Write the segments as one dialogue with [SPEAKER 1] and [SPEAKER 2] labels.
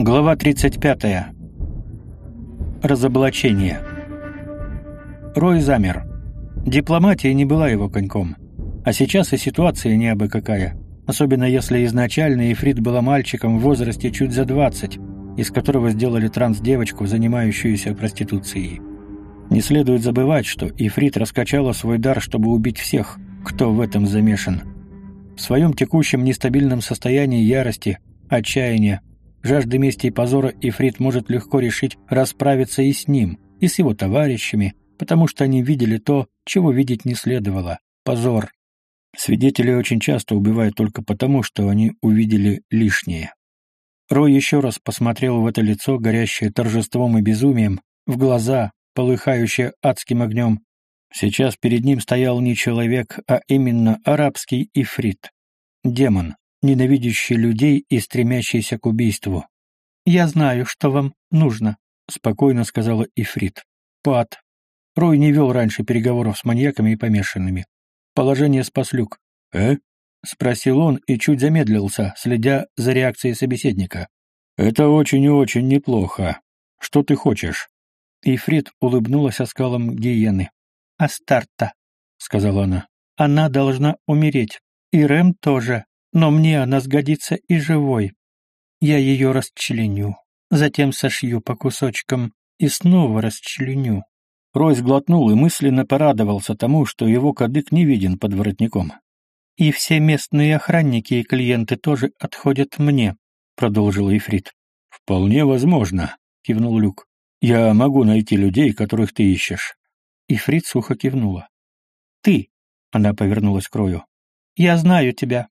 [SPEAKER 1] Глава 35. Разоблачение. Рой замер. Дипломатия не была его коньком. А сейчас и ситуация не абы какая. Особенно если изначально Ифрит была мальчиком в возрасте чуть за 20, из которого сделали транс-девочку, занимающуюся проституцией. Не следует забывать, что Ифрит раскачала свой дар, чтобы убить всех, кто в этом замешан. В своем текущем нестабильном состоянии ярости, отчаяния, жажды мести и позора Ифрит может легко решить расправиться и с ним, и с его товарищами, потому что они видели то, чего видеть не следовало — позор. Свидетели очень часто убивают только потому, что они увидели лишнее. Рой еще раз посмотрел в это лицо, горящее торжеством и безумием, в глаза, полыхающее адским огнем. Сейчас перед ним стоял не человек, а именно арабский ифрит. Демон, ненавидящий людей и стремящийся к убийству. «Я знаю, что вам нужно», — спокойно сказала ифрит. «Пад». Рой не вел раньше переговоров с маньяками и помешанными. Положение спас люк. «Э?» — спросил он и чуть замедлился, следя за реакцией собеседника. «Это очень и очень неплохо. Что ты хочешь?» Ифрит улыбнулась оскалом гиены. «Астарта», — сказала она. «Она должна умереть. И Рэм тоже. Но мне она сгодится и живой. Я ее расчленю. Затем сошью по кусочкам и снова расчленю». Ройс глотнул и мысленно порадовался тому, что его кадык не виден под воротником. «И все местные охранники и клиенты тоже отходят мне», — продолжил Ифрит. «Вполне возможно», — кивнул Люк. Я могу найти людей, которых ты ищешь. И Фрид сухо кивнула. Ты, она повернулась к Рою. Я знаю тебя.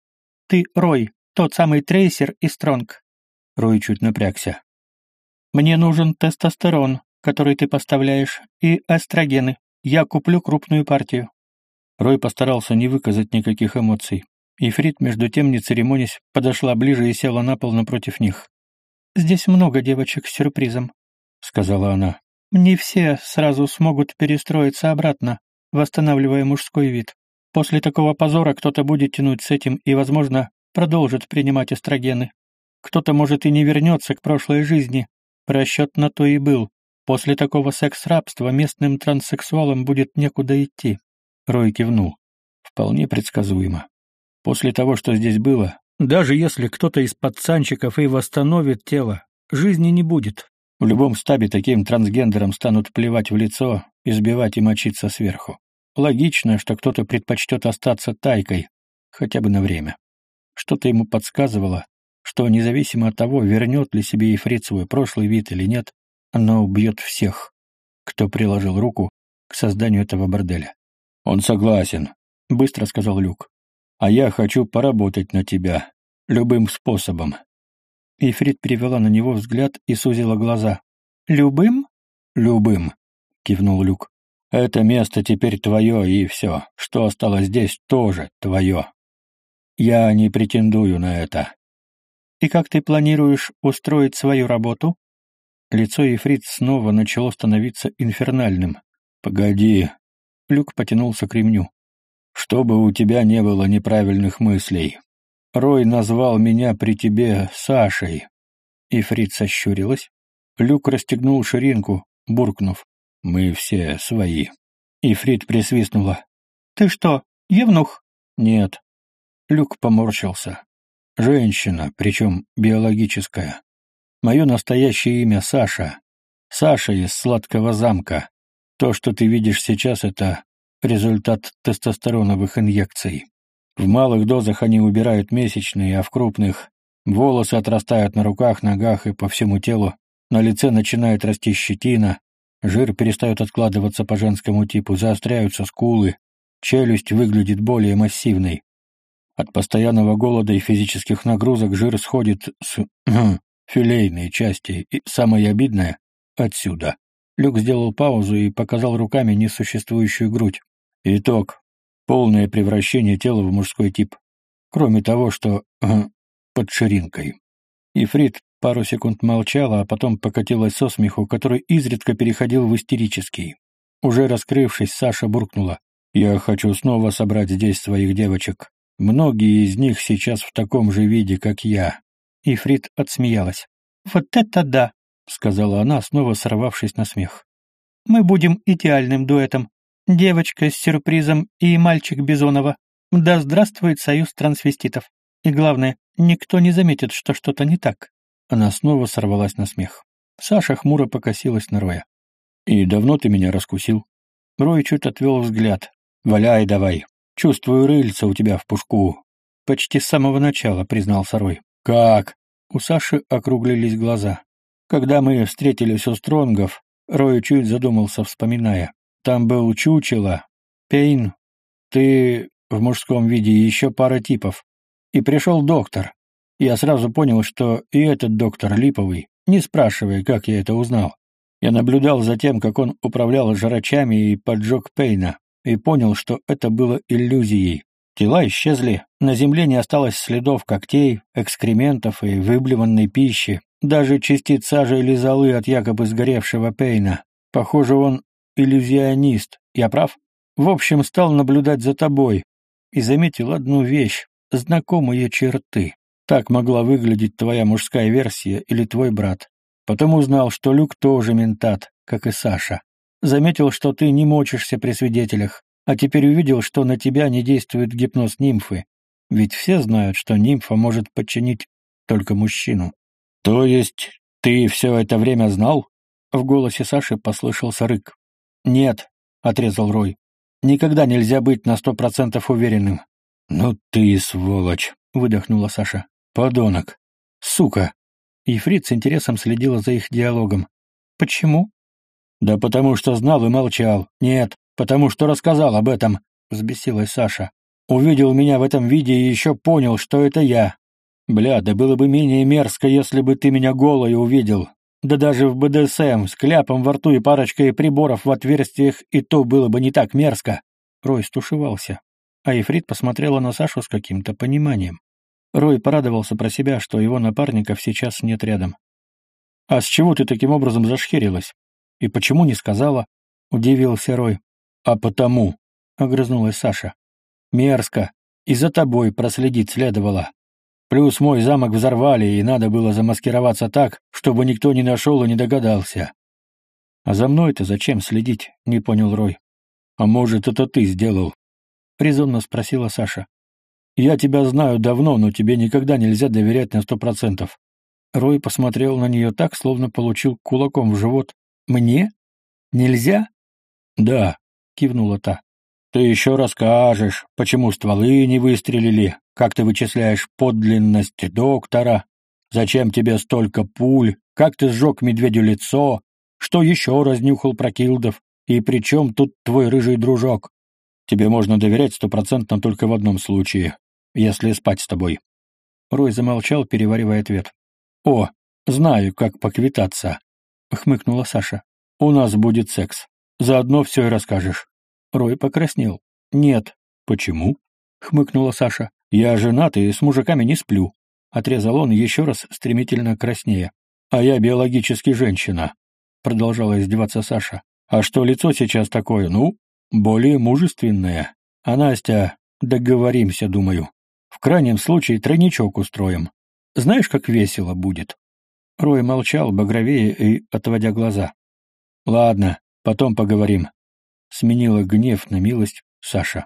[SPEAKER 1] Ты Рой, тот самый трейсер и Стронг. Рой чуть напрягся. Мне нужен тестостерон, который ты поставляешь, и эстрогены. Я куплю крупную партию. Рой постарался не выказать никаких эмоций. И Фрид, между тем, не церемонясь, подошла ближе и села на пол напротив них. «Здесь много девочек с сюрпризом. — сказала она. «Не все сразу смогут перестроиться обратно, восстанавливая мужской вид. После такого позора кто-то будет тянуть с этим и, возможно, продолжит принимать эстрогены. Кто-то, может, и не вернется к прошлой жизни. Расчет на то и был. После такого секс-рабства местным транссексуалам будет некуда идти». Рой кивнул. «Вполне предсказуемо. После того, что здесь было, даже если кто-то из пацанчиков и восстановит тело, жизни не будет. В любом стабе таким трансгендерам станут плевать в лицо, избивать и мочиться сверху. Логично, что кто-то предпочтет остаться тайкой, хотя бы на время. Что-то ему подсказывало, что независимо от того, вернет ли себе Ефрит свой прошлый вид или нет, она убьет всех, кто приложил руку к созданию этого борделя. «Он согласен», — быстро сказал Люк. «А я хочу поработать на тебя. Любым способом. Ифрит перевела на него взгляд и сузила глаза. «Любым?» «Любым», — кивнул Люк. «Это место теперь твое, и все, что осталось здесь, тоже твое. Я не претендую на это». «И как ты планируешь устроить свою работу?» Лицо Ефрит снова начало становиться инфернальным. «Погоди». Люк потянулся к ремню. «Чтобы у тебя не было неправильных мыслей. Рой назвал меня при тебе Сашей. И Фрид сощурилась. Люк расстегнул ширинку, буркнув. Мы все свои. И Фрид присвистнула. Ты что, евнух? Нет. Люк поморщился. Женщина, причем биологическая. Мое настоящее имя Саша. Саша из сладкого замка. То, что ты видишь сейчас, это результат тестостероновых инъекций. В малых дозах они убирают месячные, а в крупных волосы отрастают на руках, ногах и по всему телу. На лице начинает расти щетина, жир перестает откладываться по женскому типу, заостряются скулы, челюсть выглядит более массивной. От постоянного голода и физических нагрузок жир сходит с филейной части, и самое обидное — отсюда. Люк сделал паузу и показал руками несуществующую грудь. Итог полное превращение тела в мужской тип. Кроме того, что под ширинкой. Ифрит пару секунд молчала, а потом покатилась со смеху, который изредка переходил в истерический. Уже раскрывшись, Саша буркнула. «Я хочу снова собрать здесь своих девочек. Многие из них сейчас в таком же виде, как я». Ифрит отсмеялась. «Вот это да!» — сказала она, снова сорвавшись на смех. «Мы будем идеальным дуэтом. Девочка с сюрпризом и мальчик Бизонова. Да здравствует союз трансвеститов. И главное, никто не заметит, что что-то не так». Она снова сорвалась на смех. Саша хмуро покосилась на Роя. «И давно ты меня раскусил?» Рой чуть отвел взгляд. «Валяй давай. Чувствую рыльца у тебя в пушку». «Почти с самого начала», — признался Рой. «Как?» У Саши округлились глаза. Когда мы встретились у Стронгов, Рой чуть задумался, вспоминая. Там был чучело, Пейн, ты в мужском виде еще пара типов. И пришел доктор. Я сразу понял, что и этот доктор липовый, не спрашивая, как я это узнал. Я наблюдал за тем, как он управлял жрачами и поджег Пейна, и понял, что это было иллюзией. Тела исчезли, на земле не осталось следов когтей, экскрементов и выблеванной пищи, даже частиц сажи или золы от якобы сгоревшего Пейна. Похоже, он иллюзионист. Я прав? В общем, стал наблюдать за тобой и заметил одну вещь — знакомые черты. Так могла выглядеть твоя мужская версия или твой брат. Потом узнал, что Люк тоже ментат, как и Саша. Заметил, что ты не мочишься при свидетелях, а теперь увидел, что на тебя не действует гипноз нимфы. Ведь все знают, что нимфа может подчинить только мужчину. То есть ты все это время знал? В голосе Саши послышался рык. Нет, отрезал Рой. Никогда нельзя быть на сто процентов уверенным. Ну ты сволочь, выдохнула Саша. Подонок. Сука. Ефрит с интересом следила за их диалогом. Почему? Да потому что знал и молчал. Нет, потому что рассказал об этом, взбесилась Саша. Увидел меня в этом виде и еще понял, что это я. Бля, да было бы менее мерзко, если бы ты меня голой увидел. Да даже в БДСМ, с кляпом во рту и парочкой приборов в отверстиях, и то было бы не так мерзко. Рой стушевался, а Ефрит посмотрела на Сашу с каким-то пониманием. Рой порадовался про себя, что его напарников сейчас нет рядом. «А с чего ты таким образом зашхерилась? И почему не сказала?» — удивился Рой. «А потому», — огрызнулась Саша. «Мерзко. И за тобой проследить следовало. Плюс мой замок взорвали, и надо было замаскироваться так, чтобы никто не нашел и не догадался. А за мной-то зачем следить, не понял Рой. А может, это ты сделал? Резонно спросила Саша. Я тебя знаю давно, но тебе никогда нельзя доверять на сто процентов. Рой посмотрел на нее так, словно получил кулаком в живот. «Мне? Нельзя?» «Да», — кивнула та. «Ты еще расскажешь, почему стволы не выстрелили, как ты вычисляешь подлинность доктора, зачем тебе столько пуль, как ты сжег медведю лицо, что еще разнюхал про Килдов, и при чем тут твой рыжий дружок? Тебе можно доверять стопроцентно только в одном случае, если спать с тобой». Рой замолчал, переваривая ответ. «О, знаю, как поквитаться», — хмыкнула Саша. «У нас будет секс. Заодно все и расскажешь». Рой покраснел. «Нет». «Почему?» — хмыкнула Саша. «Я женат и с мужиками не сплю», — отрезал он еще раз стремительно краснее. «А я биологически женщина», — продолжала издеваться Саша. «А что лицо сейчас такое? Ну, более мужественное. А Настя, договоримся, думаю. В крайнем случае тройничок устроим. Знаешь, как весело будет?» Рой молчал, багровее и отводя глаза. «Ладно, потом поговорим», — сменила гнев на милость Саша.